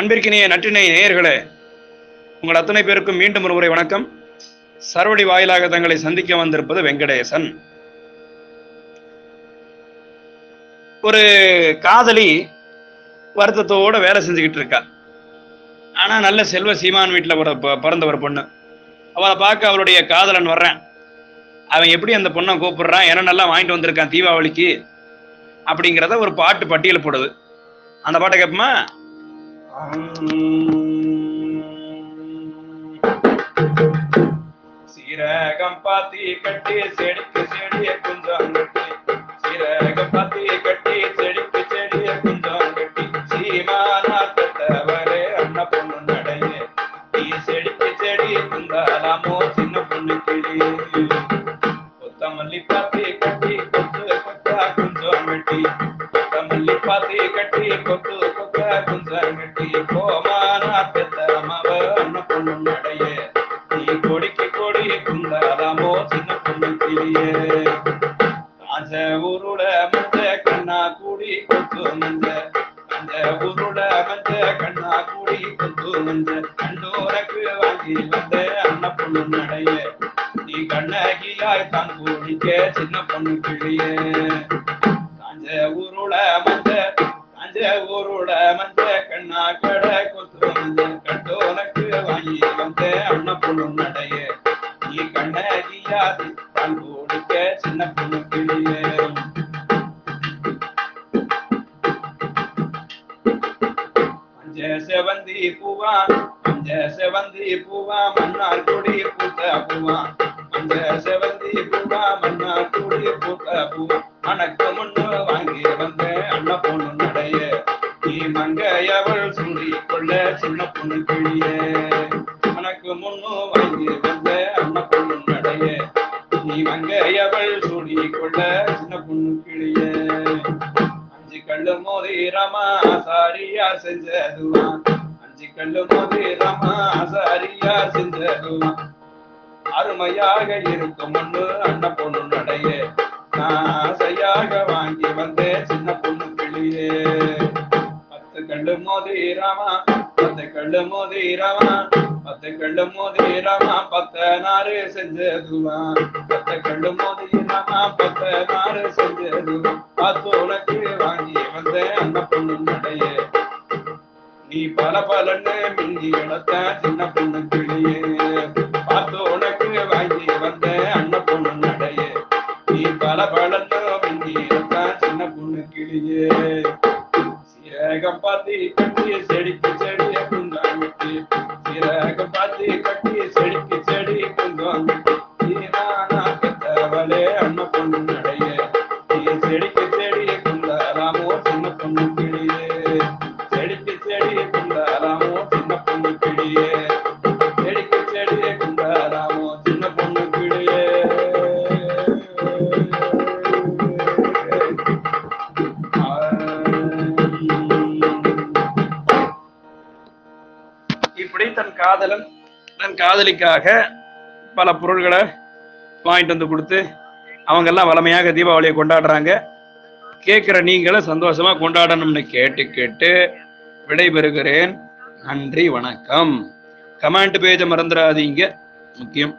அன்பிற்கினிய நற்றினை நேயர்களே உங்கள் அத்தனை பேருக்கும் மீண்டும் ஒரு முறை வணக்கம். சரவடி வாயிலாக தங்களை சந்திக்க வந்திருப்பது வெங்கடேசன். ஒரு காதலி வருத்தத்தோட வேலை செஞ்சுக்கிட்டு இருக்கா. ஆனா நல்ல செல்வ சீமான் வீட்டில் ஒரு ப- பிறந்த ஒரு பொண்ணு. அவளை பார்க்க அவளுடைய காதலன் வர்றேன். அவன் எப்படி அந்த பொண்ணை கூப்பிடுறான்? என்னென்னலாம் வாங்கிட்டு வந்திருக்கான் தீபாவளிக்கு? அப்படிங்கிறத ஒரு பாட்டு பட்டியல் போடுது. அந்த பாட்டை கேட்போமா? சீரகம் பாத்தி கட்டி செடிக்கு செடிய குஞ்சம் கட்டி. சீரகம் பாத்தி கட்டி செடிக்கு செடிய குஞ்சம் கட்டி. சீமானா பெத்தவரே அண்ண பொண்ணு நடையே. நீ செடிக்கு செடி குந்தாலாமோ சின்ன பொண்ணு கிளி. கொத்தமல்லி பாத்தி கட்டி கொத்து கொத்தா குஞ்சம் கட்டி. கொத்தமல்லி பாத்தி கட்டி கொத்து கொத்தா குஞ்சம் கட்டி கோமானா பெத்தமவ அண்ணா பொண்ணு நடைய நீ கொடிக்கு கொடி குந்தாலாமோ சின்ன பொண்ணு கிளியே காஞ்ச உருள மஞ்ச கண்ணா கூடி கொத்து மஞ்ச அந்த உருள மஞ்ச கண்ணா கூடி கொத்து மஞ்ச கண்டோரக்கு வாங்கி வந்த அண்ண பொண்ணு நடைய நீ கண்ணகியாய் தான் கூடிக்க சின்ன பொண்ணு கிளியே காஞ்ச உருள மஞ்ச காஞ்ச மஞ்ச கண்ணா கடை கொத்து மஞ்ச கண்டோரக்கு வாங்கி வந்த அண்ண பொண்ணு நடைய. நீ கண்ணகியாய் தான் கூடிக்க சின்ன பொண்ணு கிளிய. மஞ்ச செவந்தி பூவா மஞ்ச செவந்தி பூவா மன்னார் கொடி பூத்த பூவா. மஞ்ச செவந்தி பூவா மன்னார் கொடி பூத்த பூவா. அனக்கு முன்னு வாங்கி பொண்ணு கிளியே அஞ்சு கல்லு மோதிரமா சாரியா செஞ்சதுவா அஞ்சு கல்லு மோதிரமா சாரியா செஞ்சதுவா அருமையாக இருக்கும் ஒண்ணு அண்ண பொண்ணு நடையே. நான் ஆசையாக வாங்கி வந்தேன் சின்ன பொண்ணு கிளியே. பத்து கல்லு மோதிரமா பத்து கல்லு மோதிரமா பத்து கல்லு மோதிரமா பத்த நாறு செஞ்சதுவான். பத்து கல்லு மோதிரமா பத்த நாறு பலன்னு மிஞ்சி வளர்த்த சின்ன பொண்ணு கிளியே பார்த்து உனக்கு வாங்கி வந்த அண்ண பொண்ணு நடைய. நீ பல பலன்னு மிஞ்சி வளர்த்த சின்ன பொண்ணு கிளியே. சீரகம் பார்த்து கட்டி செடிக்கு செடிய குந்தாங்கட்டி சீரகம் பார்த்து கட்டி செடிக்கு செடி குந்தாங்கிட்டு நீ நானா கத்தவளே அண்ண பொண்ணு நடைய. நீ செடிக்கு இப்படி தன் காதலன் தன் காதலிக்காக பல பொருள்களை வாங்கிட்டு வந்து கொடுத்து அவங்கெல்லாம் வளமையாக தீபாவளியை கொண்டாடுறாங்க. கேட்குற நீங்களும் சந்தோஷமா கொண்டாடணும்னு கேட்டு கேட்டு விடைபெறுகிறேன். நன்றி வணக்கம். கமெண்ட் பேஜை மறந்துடாதீங்க. முக்கியம்.